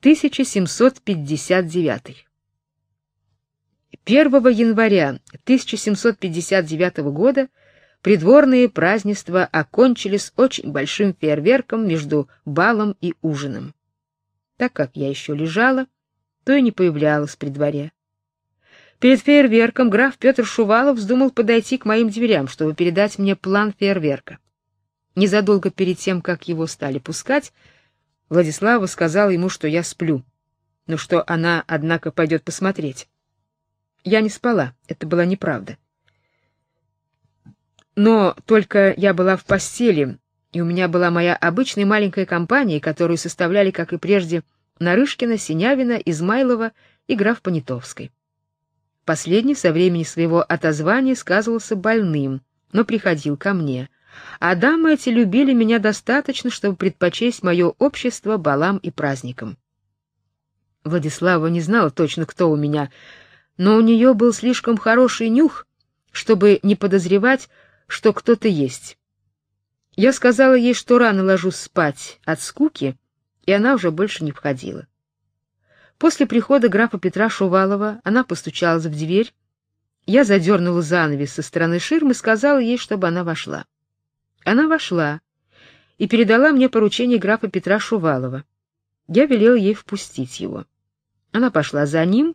1759. 1 января 1759 года придворные празднества окончились очень большим фейерверком между балом и ужином. Так как я еще лежала, то и не появлялась при дворе. Перед фейерверком граф Петр Шувалов вздумал подойти к моим дверям, чтобы передать мне план фейерверка. Незадолго перед тем, как его стали пускать, Владислава сказала ему, что я сплю, но что она, однако, пойдет посмотреть. Я не спала, это была неправда. Но только я была в постели, и у меня была моя обычная маленькая компания, которую составляли, как и прежде, Нарышкина, Синявина, Измайлова и граф Понятовской. Последний со времени своего отозвания сказывался больным, но приходил ко мне. А дамы эти любили меня достаточно, чтобы предпочесть мое общество балам и праздникам. Владислава не знала точно, кто у меня, но у нее был слишком хороший нюх, чтобы не подозревать, что кто-то есть. Я сказала ей, что рано ложусь спать от скуки, и она уже больше не входила. После прихода графа Петра Шувалова она постучалась в дверь. Я задернула занавес со стороны ширмы и сказала ей, чтобы она вошла. Она вошла и передала мне поручение графа Петра Шувалова. Я велел ей впустить его. Она пошла за ним,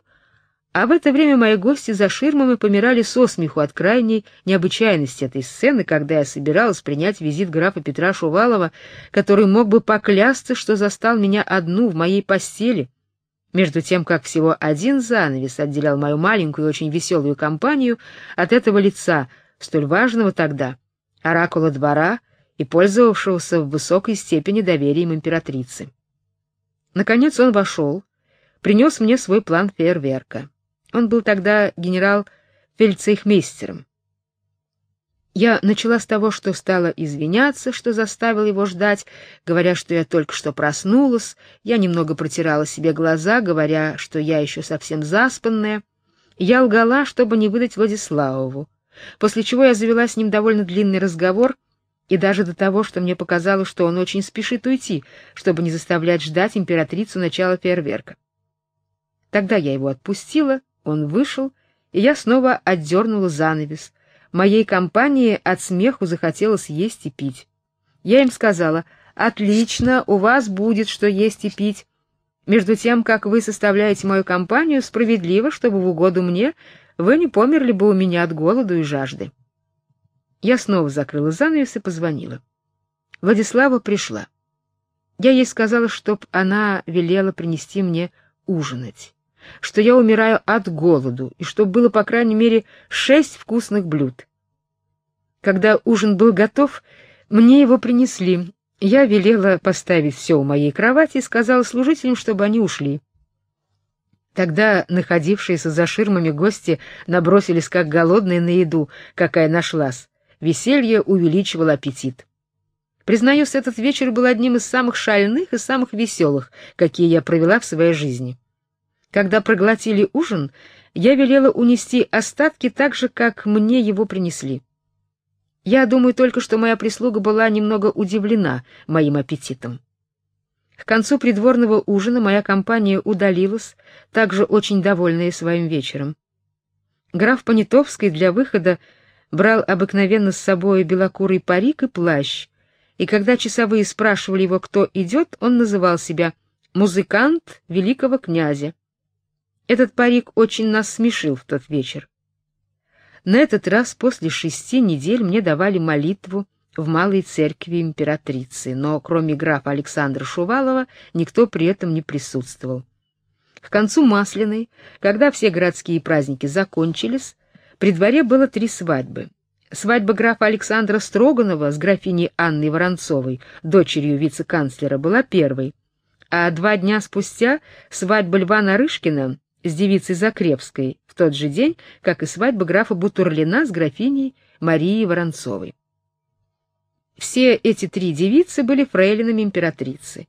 а в это время мои гости за ширмами помирали со смеху от крайней необычайности этой сцены, когда я собиралась принять визит графа Петра Шувалова, который мог бы поклясться, что застал меня одну в моей постели, между тем как всего один занавес отделял мою маленькую и очень веселую компанию от этого лица, столь важного тогда, оракула двора и пользовавшегося в высокой степени доверием императрицы. Наконец он вошел, принес мне свой план фейерверка. Он был тогда генерал-фельдцейхмейстером. Я начала с того, что стала извиняться, что заставил его ждать, говоря, что я только что проснулась. Я немного протирала себе глаза, говоря, что я еще совсем заспанная. Я лгала, чтобы не выдать Владиславову. После чего я завела с ним довольно длинный разговор, и даже до того, что мне показалось, что он очень спешит уйти, чтобы не заставлять ждать императрицу начала фейерверка. Тогда я его отпустила, он вышел, и я снова отдернула занавес. Моей компании от смеху захотелось есть и пить. Я им сказала: "Отлично, у вас будет что есть и пить. Между тем, как вы составляете мою компанию, справедливо, чтобы в угоду мне вы не померли бы у меня от голода и жажды". Я снова закрыла занавес и позвонила. Владислава пришла. Я ей сказала, чтоб она велела принести мне ужинать что я умираю от голоду, и что было, по крайней мере, шесть вкусных блюд. Когда ужин был готов, мне его принесли. Я велела поставить все у моей кровати и сказала служителям, чтобы они ушли. Тогда находившиеся за ширмами гости набросились как голодные на еду, какая нашлась. Веселье увеличивало аппетит. Признаюсь, этот вечер был одним из самых шальных и самых веселых, какие я провела в своей жизни. Когда проглотили ужин, я велела унести остатки так же, как мне его принесли. Я думаю только, что моя прислуга была немного удивлена моим аппетитом. К концу придворного ужина моя компания удалилась, также очень довольная своим вечером. Граф Понятовский для выхода брал обыкновенно с собой белокурый парик и плащ, и когда часовые спрашивали его, кто идет, он называл себя музыкант великого князя. Этот парик очень нас смешил в тот вечер. На этот раз после шести недель мне давали молитву в малой церкви императрицы, но кроме графа Александра Шувалова никто при этом не присутствовал. К концу Масляной, когда все городские праздники закончились, при дворе было три свадьбы. Свадьба графа Александра Строганова с графиней Анной Воронцовой, дочерью вице-канцлера, была первой, а два дня спустя свадьба Льва Нарышкина с девицей Закревской в тот же день, как и свадьба графа Бутурлина с графиней Марией Воронцовой. Все эти три девицы были фрейлинами императрицы.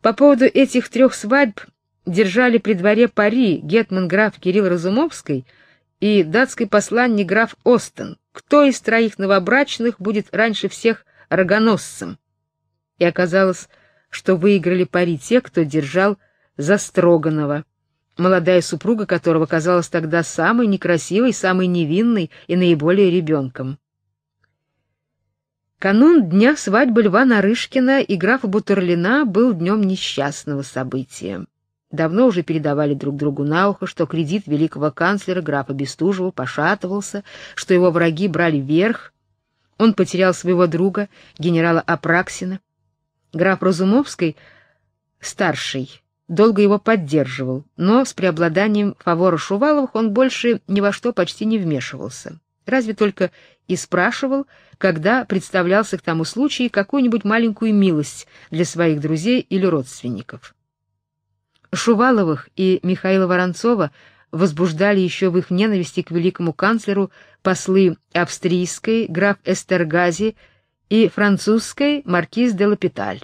По поводу этих трех свадьб держали при дворе пари гетман граф Кирилл Разумовский и датский посланник граф Остен, кто из троих новобрачных будет раньше всех рогоносцем. И оказалось, что выиграли пари те, кто держал Застроганова, молодая супруга которого казалась тогда самой некрасивой, самой невинной и наиболее ребенком. Канун дня свадьбы Льва Нарышкина и графа Бутерлина был днем несчастного события. Давно уже передавали друг другу на ухо, что кредит великого канцлера графа Бестужева пошатывался, что его враги брали верх. Он потерял своего друга, генерала Апраксина. Граф Разумовский, старший, долго его поддерживал, но с преобладанием фавора Шуваловых он больше ни во что почти не вмешивался. Разве только и спрашивал, когда представлялся к тому случаю какую-нибудь маленькую милость для своих друзей или родственников. Шуваловых и Михаила Воронцова возбуждали еще в их ненависти к великому канцлеру послы австрийской граф Эстергази и французской маркиз де Лапиталь.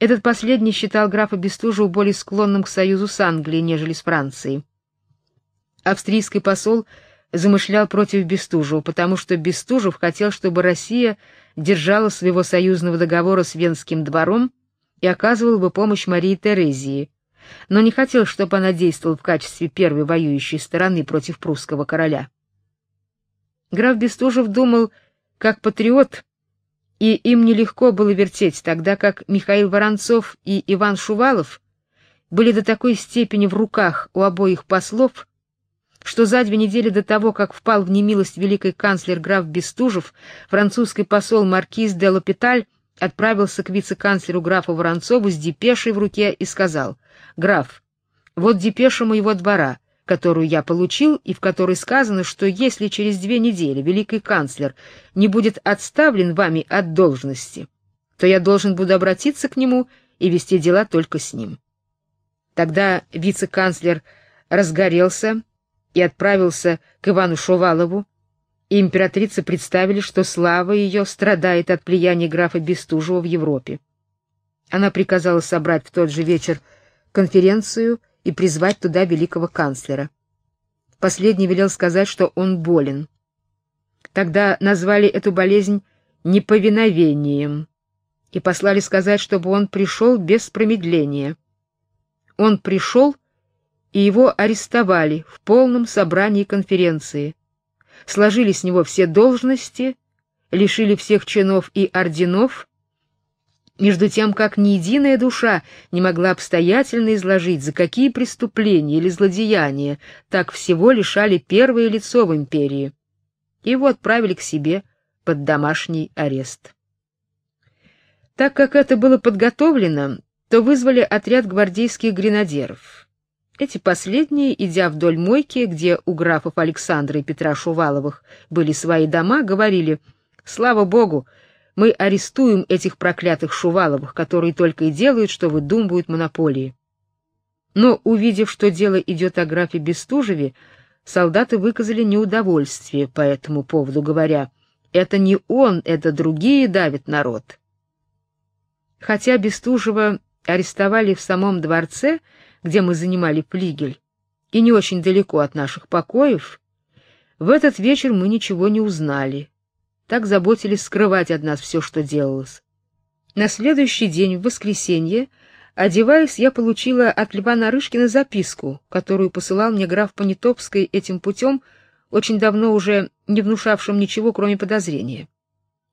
Этот последний считал графа Бестужева более склонным к союзу с Англией, нежели с Францией. Австрийский посол замышлял против Бестужева, потому что Бестужев хотел, чтобы Россия держала своего союзного договора с Венским двором и оказывал бы помощь Марии Терезии, но не хотел, чтобы она действовала в качестве первой воюющей стороны против прусского короля. Граф Бестужев думал, как патриот, и им нелегко было вертеть, тогда как Михаил Воронцов и Иван Шувалов были до такой степени в руках у обоих послов, что за две недели до того, как впал в немилость великий канцлер граф Бестужев, французский посол маркиз де Лопиталь отправился к вице-канцлеру графу Воронцову с депешей в руке и сказал: "Граф, вот депеша моего двора, которую я получил и в которой сказано, что если через две недели великий канцлер не будет отставлен вами от должности, то я должен буду обратиться к нему и вести дела только с ним". Тогда вице-канцлер разгорелся и отправился к Ивану Шувалову, и императрице представили, что слава ее страдает от влияния графа Бестужева в Европе. Она приказала собрать в тот же вечер конференцию и призвать туда великого канцлера. Последний велел сказать, что он болен. Тогда назвали эту болезнь неповиновением и послали сказать, чтобы он пришел без промедления. Он пришел, и его арестовали в полном собрании конференции сложили с него все должности, лишили всех чинов и орденов, между тем как ни единая душа не могла обстоятельно изложить, за какие преступления или злодеяния так всего лишали первое лицо в империи. Его отправили к себе под домашний арест. Так как это было подготовлено, то вызвали отряд гвардейских гренадеров. Эти последние, идя вдоль мойки, где у графов Александра и Петра Шуваловых были свои дома, говорили: "Слава богу, мы арестуем этих проклятых Шуваловых, которые только и делают, что выдумывают монополии". Но увидев, что дело идет о графе Бестужеве, солдаты выказали неудовольствие по этому поводу, говоря: "Это не он, это другие давят народ". Хотя Бестужева арестовали в самом дворце, где мы занимали флигель, и не очень далеко от наших покоев, в этот вечер мы ничего не узнали. Так заботились скрывать от нас все, что делалось. На следующий день, в воскресенье, одеваясь, я получила от Льва Нарышкина записку, которую посылал мне граф Понятовский этим путем, очень давно уже не внушавшим ничего, кроме подозрения.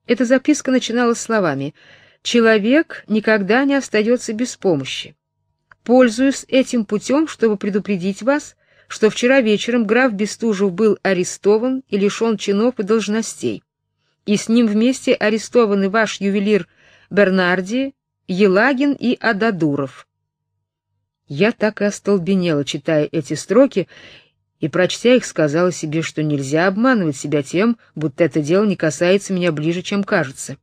Эта записка начиналась словами: "Человек никогда не остается без помощи. Пользуюсь этим путем, чтобы предупредить вас, что вчера вечером граф Бестужев был арестован и лишен чинов и должностей, и с ним вместе арестованы ваш ювелир Бернарди, Елагин и Ададуров. Я так и остолбенела, читая эти строки, и прочтя их, сказала себе, что нельзя обманывать себя тем, будто это дело не касается меня ближе, чем кажется.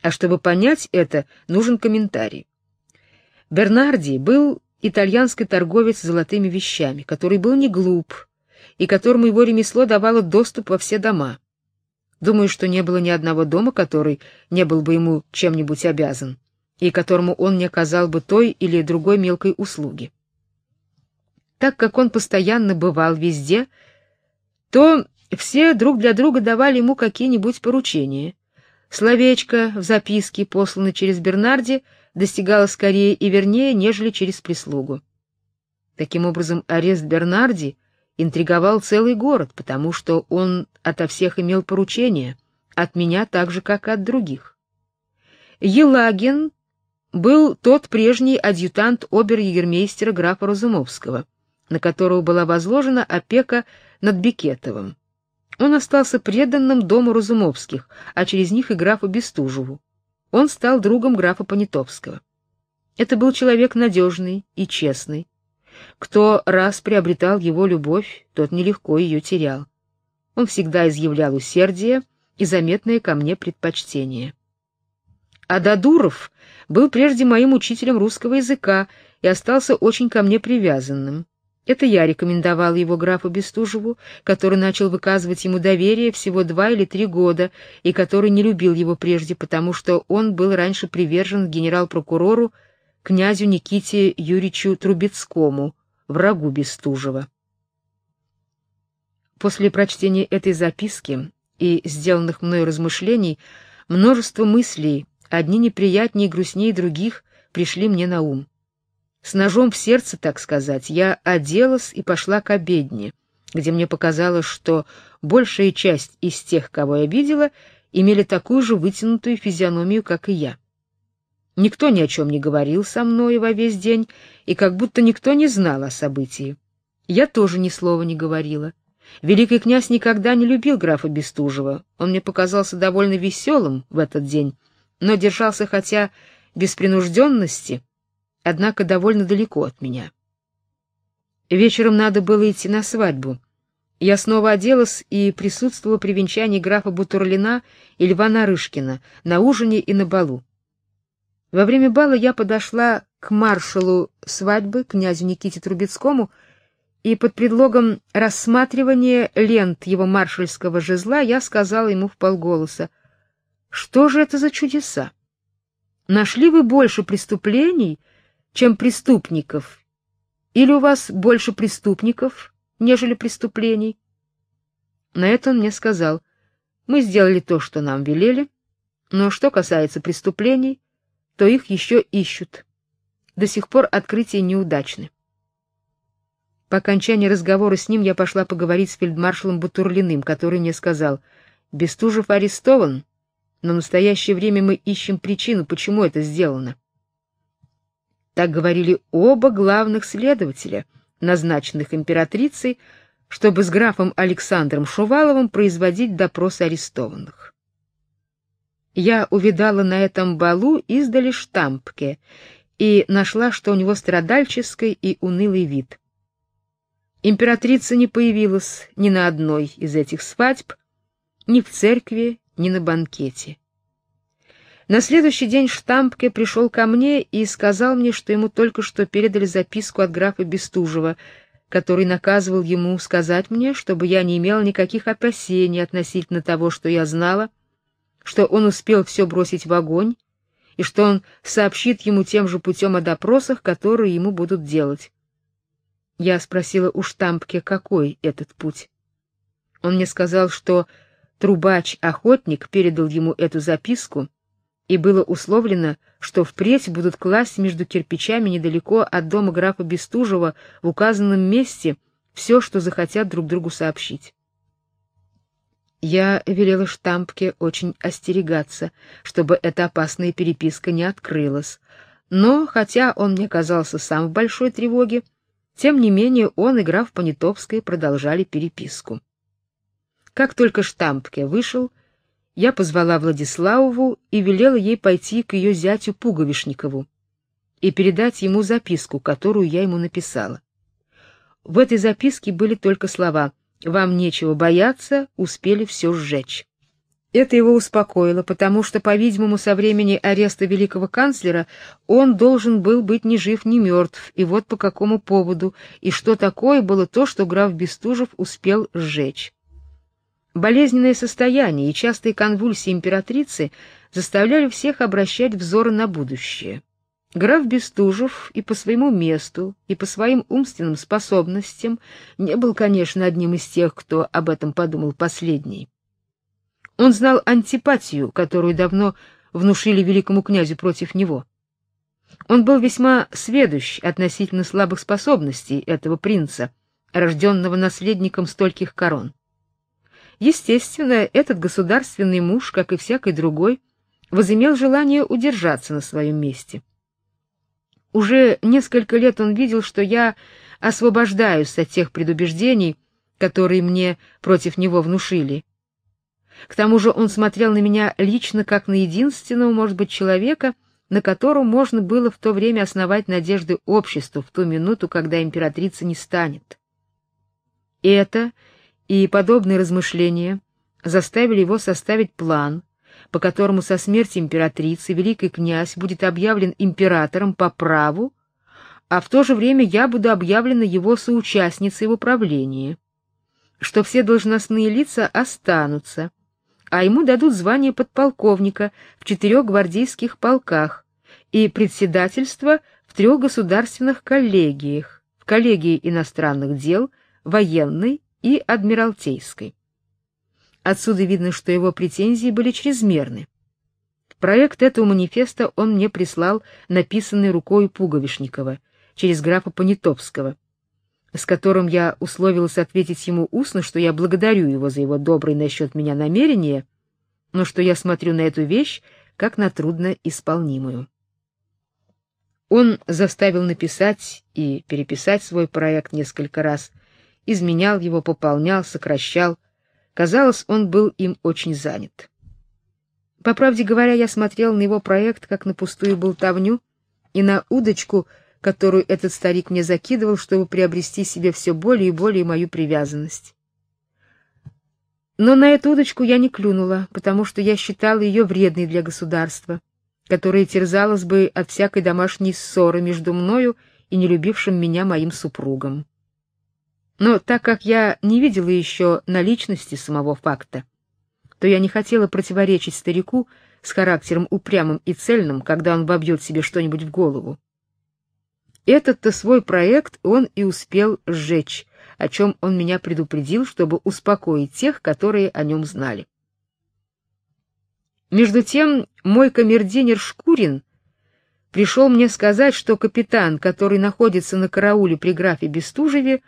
А чтобы понять это, нужен комментарий. Бернарди был итальянский торговец золотыми вещами, который был не глуп и которому его ремесло давало доступ во все дома. Думаю, что не было ни одного дома, который не был бы ему чем-нибудь обязан и которому он не оказал бы той или другой мелкой услуги. Так как он постоянно бывал везде, то все друг для друга давали ему какие-нибудь поручения. Словечко в записке, посланной через Бернарди, достигала скорее и вернее, нежели через прислугу. Таким образом, арест Бернарди интриговал целый город, потому что он ото всех имел поручение, от меня так же, как и от других. Елагин был тот прежний адъютант обер-егермейстера графа Разумовского, на которого была возложена опека над Бекетовым. Он остался преданным дому Разумовских, а через них и графу Бестужеву. Он стал другом графа Понятовского. Это был человек надежный и честный. Кто раз приобретал его любовь, тот нелегко ее терял. Он всегда изъявлял усердие и заметное ко мне предпочтение. А Дадуров был прежде моим учителем русского языка и остался очень ко мне привязанным. Это я рекомендовал его графу Бестужеву, который начал выказывать ему доверие всего два или три года и который не любил его прежде, потому что он был раньше привержен генерал-прокурору князю Никите Юрьевичу Трубецкому, врагу Бестужева. После прочтения этой записки и сделанных мною размышлений множество мыслей, одни неприятнее и грустнее других, пришли мне на ум. С ножом в сердце, так сказать, я оделась и пошла к обедне, где мне показалось, что большая часть из тех, кого я видела, имели такую же вытянутую физиономию, как и я. Никто ни о чем не говорил со мной во весь день, и как будто никто не знал о событии. Я тоже ни слова не говорила. Великий князь никогда не любил графа Бестужева. Он мне показался довольно веселым в этот день, но держался хотя без принужденности, однако довольно далеко от меня. Вечером надо было идти на свадьбу. Я снова оделась и присутствовала при венчании графа Бутурлина и Льва Нарышкина на ужине и на балу. Во время бала я подошла к маршалу свадьбы, князю Никите Трубецкому, и под предлогом рассматривания лент его маршальского жезла я сказала ему вполголоса: "Что же это за чудеса? Нашли вы больше преступлений, чем преступников? Или у вас больше преступников, нежели преступлений?" На это он мне сказал: "Мы сделали то, что нам велели, но что касается преступлений, то их еще ищут. До сих пор открытия неудачны." По окончании разговора с ним я пошла поговорить с фельдмаршалом Бутурлиным, который мне сказал: "Бестужев арестован, но в настоящее время мы ищем причину, почему это сделано". Так говорили оба главных следователя, назначенных императрицей, чтобы с графом Александром Шуваловым производить допрос арестованных. Я увидала на этом балу издали штампке и нашла, что у него страдальческий и унылый вид. Императрица не появилась ни на одной из этих свадьб, ни в церкви, ни на банкете. На следующий день Штампке пришел ко мне и сказал мне, что ему только что передали записку от графа Бестужева, который наказывал ему сказать мне, чтобы я не имел никаких опасений относительно того, что я знала, что он успел все бросить в огонь и что он сообщит ему тем же путем о допросах, которые ему будут делать. Я спросила у Штампке, какой этот путь. Он мне сказал, что трубач-охотник передал ему эту записку, и было условлено, что впредь будут класть между кирпичами недалеко от дома графа Бестужева в указанном месте все, что захотят друг другу сообщить. Я велела Штампке очень остерегаться, чтобы эта опасная переписка не открылась. Но хотя он мне казался сам в большой тревоге, тем не менее он и граф Понятовская продолжали переписку. Как только Штампке вышел, я позвала Владиславову и велела ей пойти к ее зятю Пуговишникову и передать ему записку, которую я ему написала. В этой записке были только слова: "Вам нечего бояться, успели все сжечь". Это его успокоило, потому что, по-видимому, со времени ареста великого канцлера он должен был быть ни жив, ни мертв, и вот по какому поводу, и что такое было то, что граф Бестужев успел сжечь. Болезненное состояние и частые конвульсии императрицы заставляли всех обращать взоры на будущее. Граф Бестужев и по своему месту, и по своим умственным способностям не был, конечно, одним из тех, кто об этом подумал последний. Он знал антипатию, которую давно внушили великому князю против него. Он был весьма сведущ относительно слабых способностей этого принца, рожденного наследником стольких корон. Естественно, этот государственный муж, как и всякий другой, возымел желание удержаться на своем месте. Уже несколько лет он видел, что я освобождаюсь от тех предубеждений, которые мне против него внушили. К тому же он смотрел на меня лично как на единственного, может быть, человека, на котором можно было в то время основать надежды обществу в ту минуту, когда императрица не станет. Это и подобные размышления заставили его составить план, по которому со смерти императрицы великий князь будет объявлен императором по праву, а в то же время я буду объявлена его соучастницей в управлении, что все должностные лица останутся, а ему дадут звание подполковника в четырех гвардейских полках и председательство в трех государственных коллегиях, в коллегии иностранных дел, военной и адмиралтейской. Отсюда видно, что его претензии были чрезмерны. Проект этого манифеста он мне прислал, написанный рукой Пуговишникова, через графа Понятовского, с которым я условилась ответить ему устно, что я благодарю его за его добрые насчет меня намерения, но что я смотрю на эту вещь как на трудно исполнимую. Он заставил написать и переписать свой проект несколько раз, изменял его, пополнял, сокращал, Казалось, он был им очень занят. По правде говоря, я смотрел на его проект как на пустую болтовню и на удочку, которую этот старик мне закидывал, чтобы приобрести себе все более и более мою привязанность. Но на эту удочку я не клюнула, потому что я считала ее вредной для государства, которое терзалось бы от всякой домашней ссоры между мною и нелюбившим меня моим супругом. Но так как я не видела еще наличности самого факта, то я не хотела противоречить старику с характером упрямым и цельным, когда он вобьет себе что-нибудь в голову. Этот-то свой проект он и успел сжечь, о чем он меня предупредил, чтобы успокоить тех, которые о нем знали. Между тем, мой камердинер Шкурин пришел мне сказать, что капитан, который находится на карауле при графе Бестужеве,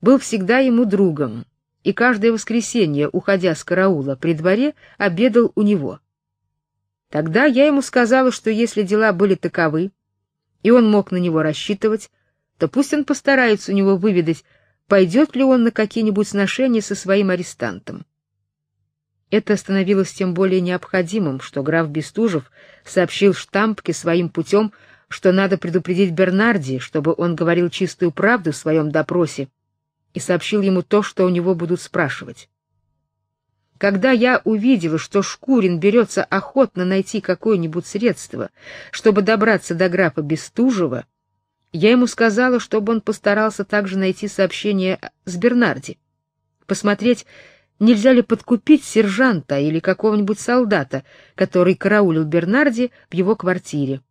был всегда ему другом, и каждое воскресенье, уходя с караула при дворе, обедал у него. Тогда я ему сказала, что если дела были таковы, и он мог на него рассчитывать, то пусть он постарается у него выведать, пойдет ли он на какие-нибудь сношения со своим арестантом. Это становилось тем более необходимым, что граф Бестужев сообщил штампке своим путем, что надо предупредить Бернарди, чтобы он говорил чистую правду в своем допросе, и сообщил ему то, что у него будут спрашивать. Когда я увидела, что Шкурин берется охотно найти какое-нибудь средство, чтобы добраться до графа Бестужева, я ему сказала, чтобы он постарался также найти сообщение с Бернарди, посмотреть, нельзя ли подкупить сержанта или какого-нибудь солдата, который караулил Бернарди в его квартире.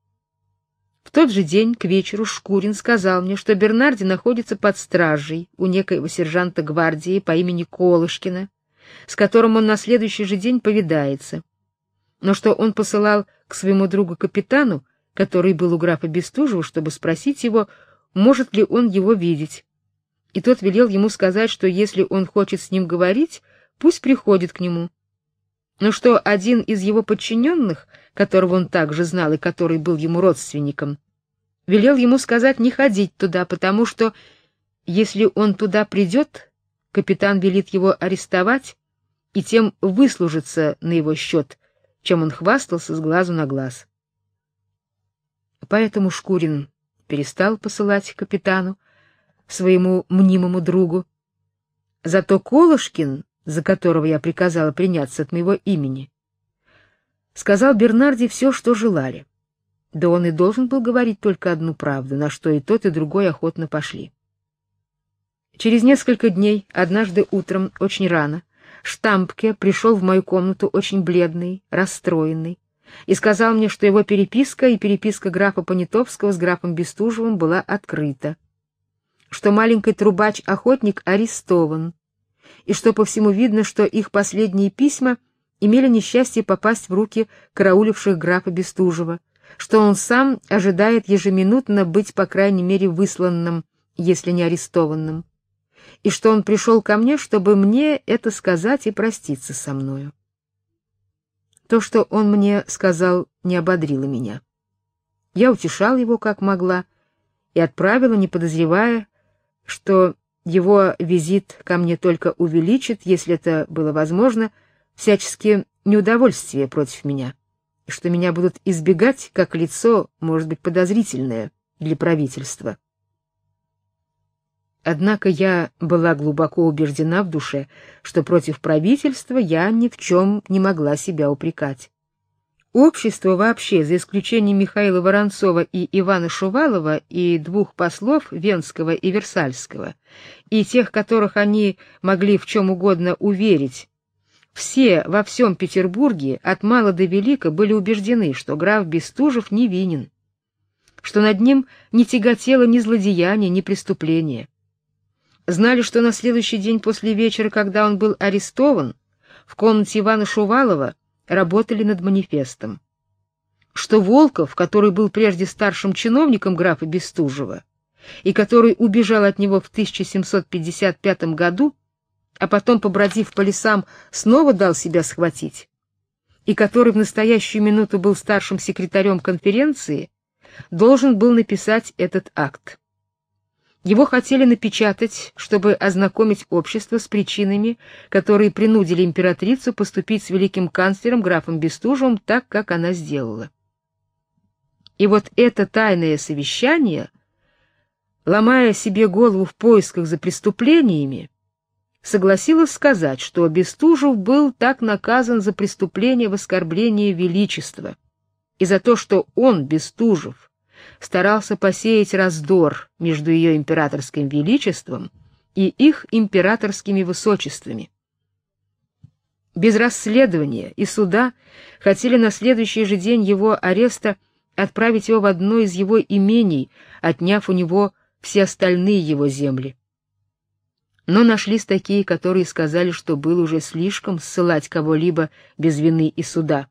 В тот же день к вечеру Шкурин сказал мне, что Бернарди находится под стражей у некоего сержанта гвардии по имени Колышкина, с которым он на следующий же день повидается, но что он посылал к своему другу-капитану, который был у графа Бестужева, чтобы спросить его, может ли он его видеть. И тот велел ему сказать, что если он хочет с ним говорить, пусть приходит к нему. Но что один из его подчиненных которого он также знал и который был ему родственником, велел ему сказать не ходить туда, потому что если он туда придет, капитан велит его арестовать и тем выслужиться на его счет, чем он хвастался с глазу на глаз. Поэтому Шкурин перестал посылать капитану, своему мнимому другу. Зато Колышкин, за которого я приказала приняться от моего имени, сказал Бернарди все, что желали. Да он и должен был говорить только одну правду, на что и тот, и другой охотно пошли. Через несколько дней, однажды утром, очень рано, Штампке пришел в мою комнату очень бледный, расстроенный, и сказал мне, что его переписка и переписка графа Понятовского с графом Бестужевым была открыта, что маленький трубач-охотник арестован, и что по всему видно, что их последние письма — имели несчастье попасть в руки карауливших графа Бестужева, что он сам ожидает ежеминутно быть, по крайней мере, высланным, если не арестованным, и что он пришел ко мне, чтобы мне это сказать и проститься со мною. То, что он мне сказал, не ободрило меня. Я утешал его как могла и отправила, не подозревая, что его визит ко мне только увеличит, если это было возможно, всяческие неудовольствия против меня, что меня будут избегать как лицо, может быть, подозрительное для правительства. Однако я была глубоко убеждена в душе, что против правительства я ни в чем не могла себя упрекать. Общество вообще, за исключением Михаила Воронцова и Ивана Шувалова и двух послов Венского и Версальского, и тех, которых они могли в чем угодно уверить, все во всем Петербурге от мала до велика были убеждены, что граф Бестужев невинен, что над ним не тяготело ни злодеяние, ни преступление. Знали, что на следующий день после вечера, когда он был арестован, в комнате Ивана Шувалова работали над манифестом. Что Волков, который был прежде старшим чиновником графа Бестужева и который убежал от него в 1755 году, а потом, побродив по лесам, снова дал себя схватить, и который в настоящую минуту был старшим секретарем конференции, должен был написать этот акт. Его хотели напечатать, чтобы ознакомить общество с причинами, которые принудили императрицу поступить с великим канцлером графом Бестужевым так, как она сделала. И вот это тайное совещание, ломая себе голову в поисках за преступлениями, согласилась сказать, что Бестужев был так наказан за преступление в оскорблении величества и за то, что он, Бестужев, старался посеять раздор между ее императорским величеством и их императорскими высочествами. Без расследования и суда хотели на следующий же день его ареста отправить его в одно из его имений, отняв у него все остальные его земли. Но нашлись такие, которые сказали, что было уже слишком ссылать кого-либо без вины и суда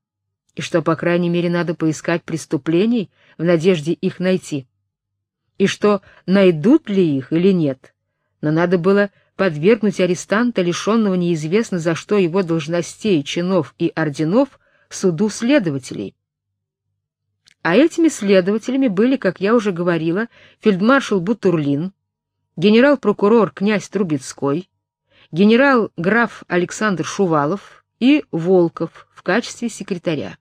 и что, по крайней мере, надо поискать преступлений в надежде их найти. И что, найдут ли их или нет, но надо было подвергнуть арестанта, лишенного неизвестно за что его должностей, чинов и орденов, суду следователей. А этими следователями были, как я уже говорила, фельдмаршал Бутурлин, генерал-прокурор князь Трубецкой, генерал-граф Александр Шувалов и Волков в качестве секретаря.